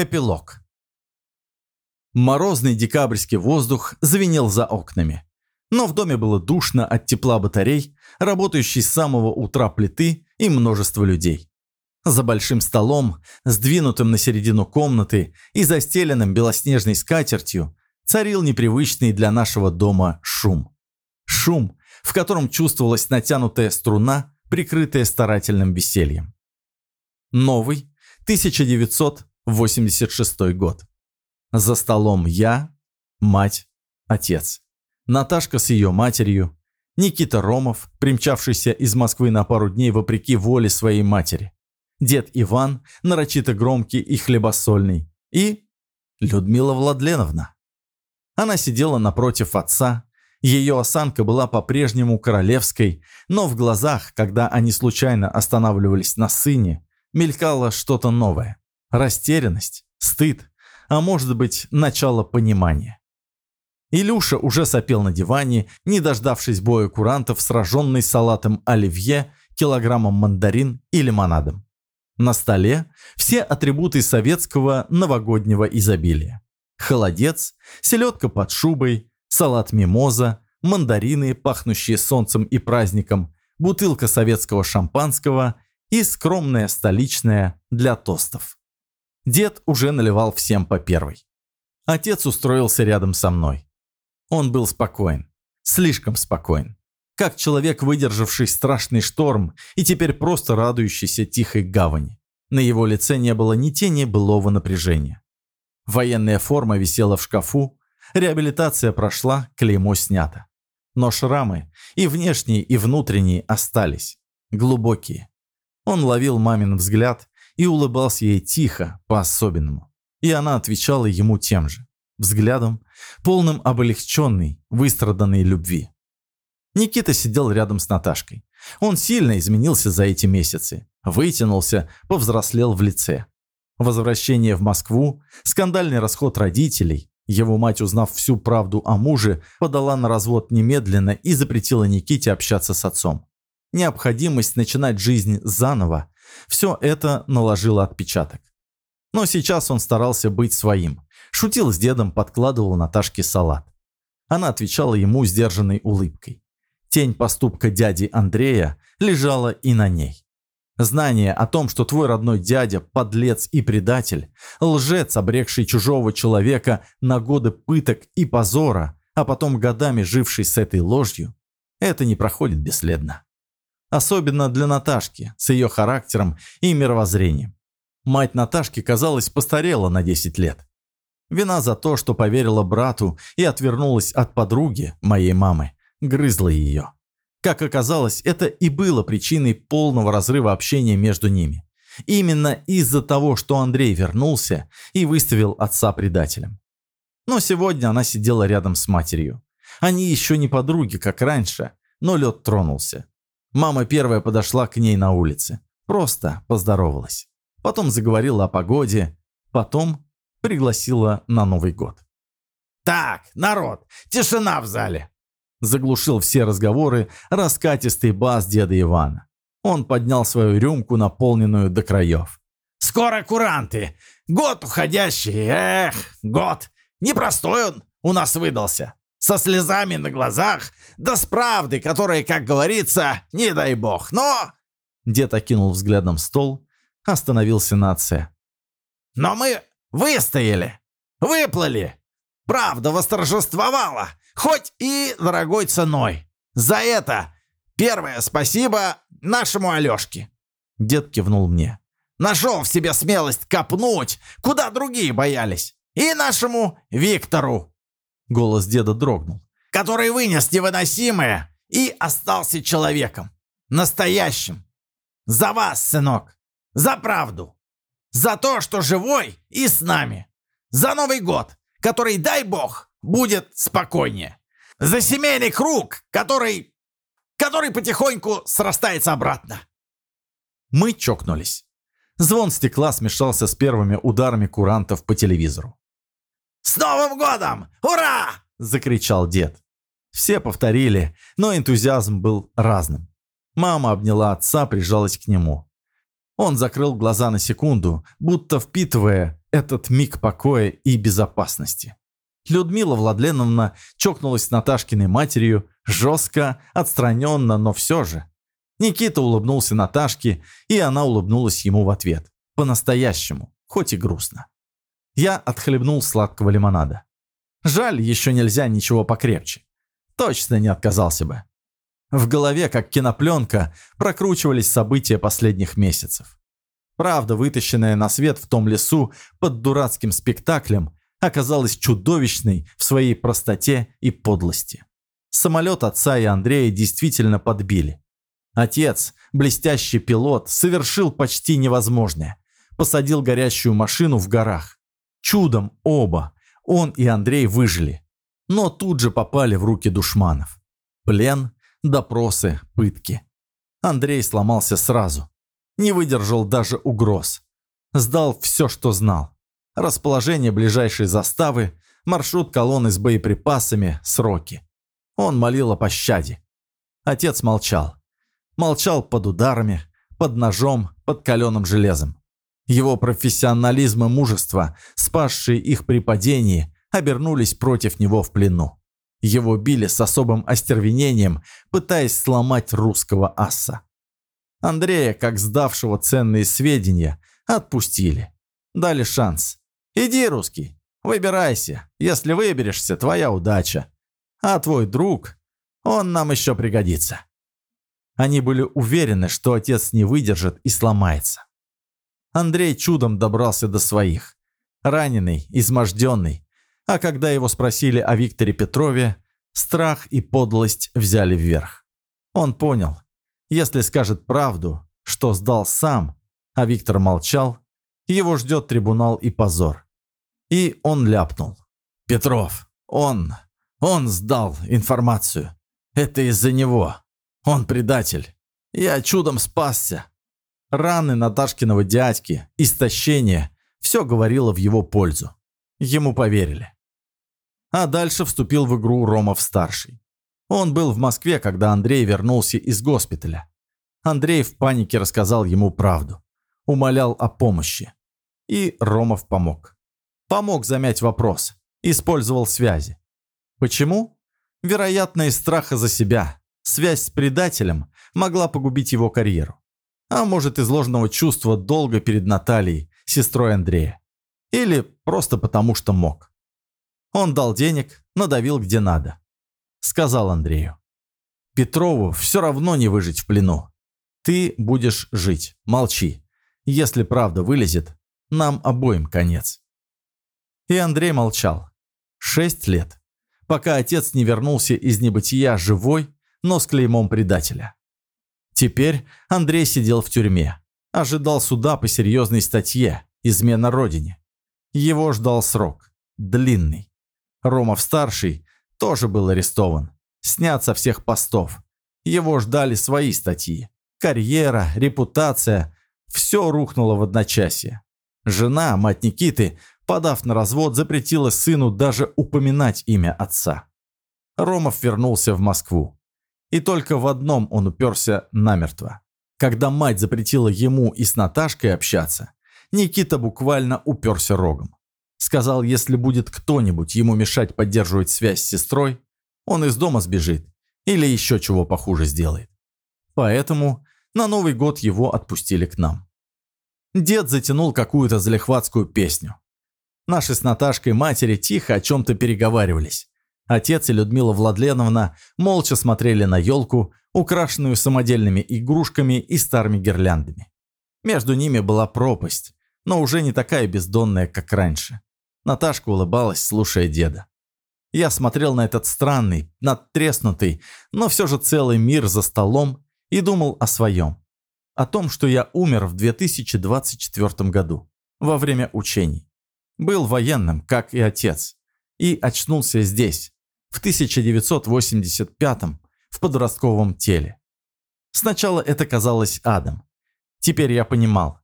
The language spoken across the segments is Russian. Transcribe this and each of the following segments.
Эпилог. Морозный декабрьский воздух звенел за окнами. Но в доме было душно от тепла батарей, работающей с самого утра плиты и множество людей. За большим столом, сдвинутым на середину комнаты и застеленным белоснежной скатертью, царил непривычный для нашего дома шум. Шум, в котором чувствовалась натянутая струна, прикрытая старательным весельем. Новый, 1986 год. За столом я, мать, отец. Наташка с ее матерью, Никита Ромов, примчавшийся из Москвы на пару дней вопреки воле своей матери, дед Иван, нарочито громкий и хлебосольный, и Людмила Владленовна. Она сидела напротив отца, ее осанка была по-прежнему королевской, но в глазах, когда они случайно останавливались на сыне, мелькало что-то новое. Растерянность, стыд, а может быть, начало понимания. Илюша уже сопел на диване, не дождавшись боя курантов, сраженный салатом оливье, килограммом мандарин и лимонадом. На столе все атрибуты советского новогоднего изобилия. Холодец, селедка под шубой, салат мимоза, мандарины, пахнущие солнцем и праздником, бутылка советского шампанского и скромная столичная для тостов. Дед уже наливал всем по первой. Отец устроился рядом со мной. Он был спокоен. Слишком спокоен. Как человек, выдержавший страшный шторм и теперь просто радующийся тихой гавани. На его лице не было ни тени былого напряжения. Военная форма висела в шкафу, реабилитация прошла, клеймо снято. Но шрамы, и внешние, и внутренние, остались. Глубокие. Он ловил мамин взгляд и улыбался ей тихо, по-особенному. И она отвечала ему тем же взглядом, полным облегченной, выстраданной любви. Никита сидел рядом с Наташкой. Он сильно изменился за эти месяцы. Вытянулся, повзрослел в лице. Возвращение в Москву, скандальный расход родителей. Его мать, узнав всю правду о муже, подала на развод немедленно и запретила Никите общаться с отцом. Необходимость начинать жизнь заново – все это наложило отпечаток. Но сейчас он старался быть своим – Шутил с дедом, подкладывал Наташке салат. Она отвечала ему сдержанной улыбкой. Тень поступка дяди Андрея лежала и на ней. Знание о том, что твой родной дядя – подлец и предатель, лжец, обрекший чужого человека на годы пыток и позора, а потом годами живший с этой ложью, это не проходит бесследно. Особенно для Наташки, с ее характером и мировоззрением. Мать Наташки, казалось, постарела на 10 лет. Вина за то, что поверила брату и отвернулась от подруги, моей мамы, грызла ее. Как оказалось, это и было причиной полного разрыва общения между ними. Именно из-за того, что Андрей вернулся и выставил отца предателем. Но сегодня она сидела рядом с матерью. Они еще не подруги, как раньше, но лед тронулся. Мама первая подошла к ней на улице. Просто поздоровалась. Потом заговорила о погоде. Потом пригласила на Новый год. «Так, народ, тишина в зале!» Заглушил все разговоры раскатистый бас деда Ивана. Он поднял свою рюмку, наполненную до краев. «Скоро куранты! Год уходящий! Эх, год! Непростой он у нас выдался! Со слезами на глазах, да с правдой, которая, как говорится, не дай бог, но...» Дед окинул взглядом стол, остановился на отце. «Но мы Выстояли! Выплыли! Правда восторжествовала, хоть и дорогой ценой. За это первое спасибо нашему Алешке!» Дед кивнул мне. «Нашел в себе смелость копнуть, куда другие боялись. И нашему Виктору!» Голос деда дрогнул. «Который вынес невыносимое и остался человеком. Настоящим. За вас, сынок. За правду. За то, что живой и с нами. За Новый год, который, дай бог, будет спокойнее. За семейный круг, который... который потихоньку срастается обратно. Мы чокнулись. Звон стекла смешался с первыми ударами курантов по телевизору. «С Новым годом! Ура!» – закричал дед. Все повторили, но энтузиазм был разным. Мама обняла отца, прижалась к нему. Он закрыл глаза на секунду, будто впитывая, этот миг покоя и безопасности. Людмила Владленовна чокнулась с Наташкиной матерью, жестко, отстраненно, но все же. Никита улыбнулся Наташке, и она улыбнулась ему в ответ. По-настоящему, хоть и грустно. Я отхлебнул сладкого лимонада. Жаль, еще нельзя ничего покрепче. Точно не отказался бы. В голове, как кинопленка, прокручивались события последних месяцев. Правда, вытащенная на свет в том лесу под дурацким спектаклем, оказалась чудовищной в своей простоте и подлости. Самолет отца и Андрея действительно подбили. Отец, блестящий пилот, совершил почти невозможное. Посадил горящую машину в горах. Чудом оба, он и Андрей выжили. Но тут же попали в руки душманов. Плен, допросы, пытки. Андрей сломался сразу. Не выдержал даже угроз. Сдал все, что знал. Расположение ближайшей заставы, маршрут колонны с боеприпасами, сроки. Он молил о пощаде. Отец молчал. Молчал под ударами, под ножом, под каленым железом. Его профессионализм и мужество, спасшие их при падении, обернулись против него в плену. Его били с особым остервенением, пытаясь сломать русского аса. Андрея, как сдавшего ценные сведения, отпустили. Дали шанс. «Иди, русский, выбирайся. Если выберешься, твоя удача. А твой друг, он нам еще пригодится». Они были уверены, что отец не выдержит и сломается. Андрей чудом добрался до своих. Раненый, изможденный. А когда его спросили о Викторе Петрове, страх и подлость взяли вверх. Он понял, если скажет правду, что сдал сам, а Виктор молчал, его ждет трибунал и позор. И он ляпнул. «Петров, он, он сдал информацию. Это из-за него. Он предатель. Я чудом спасся. Раны Наташкиного дядьки, истощение – все говорило в его пользу. Ему поверили. А дальше вступил в игру Ромов-старший. Он был в Москве, когда Андрей вернулся из госпиталя. Андрей в панике рассказал ему правду. Умолял о помощи. И Ромов помог. Помог замять вопрос. Использовал связи. Почему? Вероятно, из страха за себя. Связь с предателем могла погубить его карьеру. А может, из ложного чувства долга перед Натальей, сестрой Андрея. Или просто потому, что мог. Он дал денег, надавил где надо. Сказал Андрею. Петрову все равно не выжить в плену. Ты будешь жить, молчи. Если правда вылезет, нам обоим конец. И Андрей молчал. Шесть лет. Пока отец не вернулся из небытия живой но с клеймом предателя. Теперь Андрей сидел в тюрьме. Ожидал суда по серьезной статье «Измена Родине». Его ждал срок. Длинный. Ромов-старший тоже был арестован. Снят со всех постов. Его ждали свои статьи. Карьера, репутация. Все рухнуло в одночасье. Жена, мать Никиты, подав на развод, запретила сыну даже упоминать имя отца. Ромов вернулся в Москву. И только в одном он уперся намертво. Когда мать запретила ему и с Наташкой общаться, Никита буквально уперся рогом. Сказал, если будет кто-нибудь ему мешать поддерживать связь с сестрой, он из дома сбежит или еще чего похуже сделает. Поэтому на Новый год его отпустили к нам. Дед затянул какую-то залихватскую песню. Наши с Наташкой матери тихо о чем-то переговаривались. Отец и Людмила Владленовна молча смотрели на елку, украшенную самодельными игрушками и старыми гирляндами. Между ними была пропасть, но уже не такая бездонная, как раньше. Наташка улыбалась, слушая деда. Я смотрел на этот странный, надтреснутый, но все же целый мир за столом и думал о своем. О том, что я умер в 2024 году, во время учений. Был военным, как и отец. И очнулся здесь, в 1985 в подростковом теле. Сначала это казалось адом. Теперь я понимал.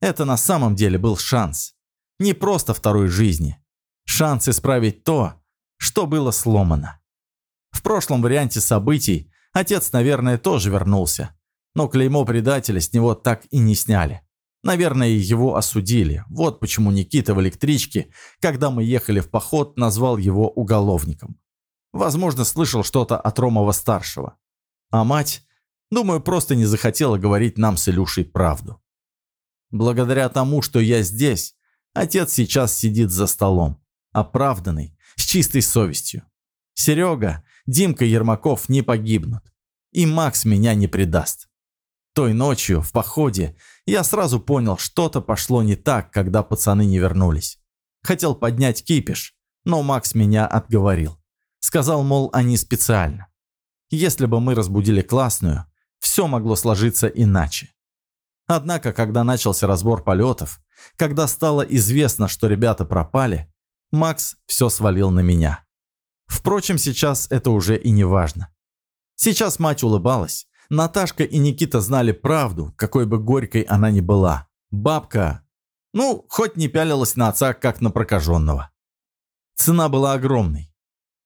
Это на самом деле был шанс. Не просто второй жизни. Шанс исправить то, что было сломано. В прошлом варианте событий отец, наверное, тоже вернулся. Но клеймо предателя с него так и не сняли. Наверное, его осудили. Вот почему Никита в электричке, когда мы ехали в поход, назвал его уголовником. Возможно, слышал что-то от Ромова-старшего. А мать, думаю, просто не захотела говорить нам с Илюшей правду. Благодаря тому, что я здесь, отец сейчас сидит за столом, оправданный, с чистой совестью. Серега, Димка Ермаков не погибнут. И Макс меня не предаст. Той ночью, в походе, я сразу понял, что-то пошло не так, когда пацаны не вернулись. Хотел поднять кипиш, но Макс меня отговорил. Сказал, мол, они специально. Если бы мы разбудили классную, все могло сложиться иначе. Однако, когда начался разбор полетов, когда стало известно, что ребята пропали, Макс все свалил на меня. Впрочем, сейчас это уже и не важно. Сейчас мать улыбалась. Наташка и Никита знали правду, какой бы горькой она ни была. Бабка, ну, хоть не пялилась на отца, как на прокаженного. Цена была огромной.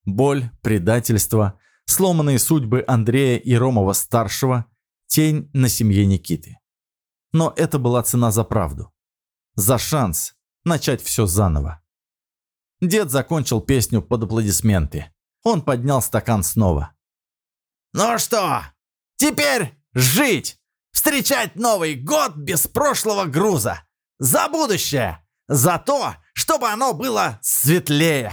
Боль, предательство, сломанные судьбы Андрея и Ромова-старшего, тень на семье Никиты. Но это была цена за правду. За шанс начать все заново. Дед закончил песню под аплодисменты. Он поднял стакан снова. «Ну что, теперь жить! Встречать Новый год без прошлого груза! За будущее! За то, чтобы оно было светлее!»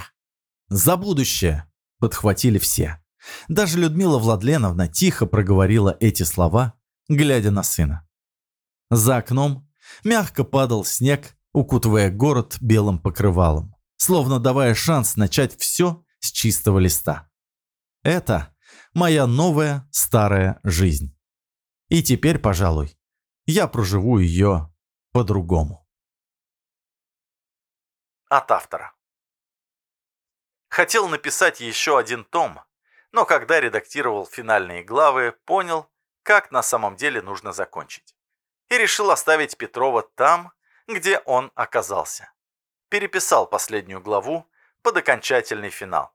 «За будущее!» – подхватили все. Даже Людмила Владленовна тихо проговорила эти слова, глядя на сына. За окном мягко падал снег, укутывая город белым покрывалом словно давая шанс начать все с чистого листа. Это моя новая старая жизнь. И теперь, пожалуй, я проживу ее по-другому. От автора. Хотел написать еще один том, но когда редактировал финальные главы, понял, как на самом деле нужно закончить. И решил оставить Петрова там, где он оказался переписал последнюю главу под окончательный финал.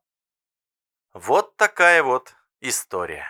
Вот такая вот история.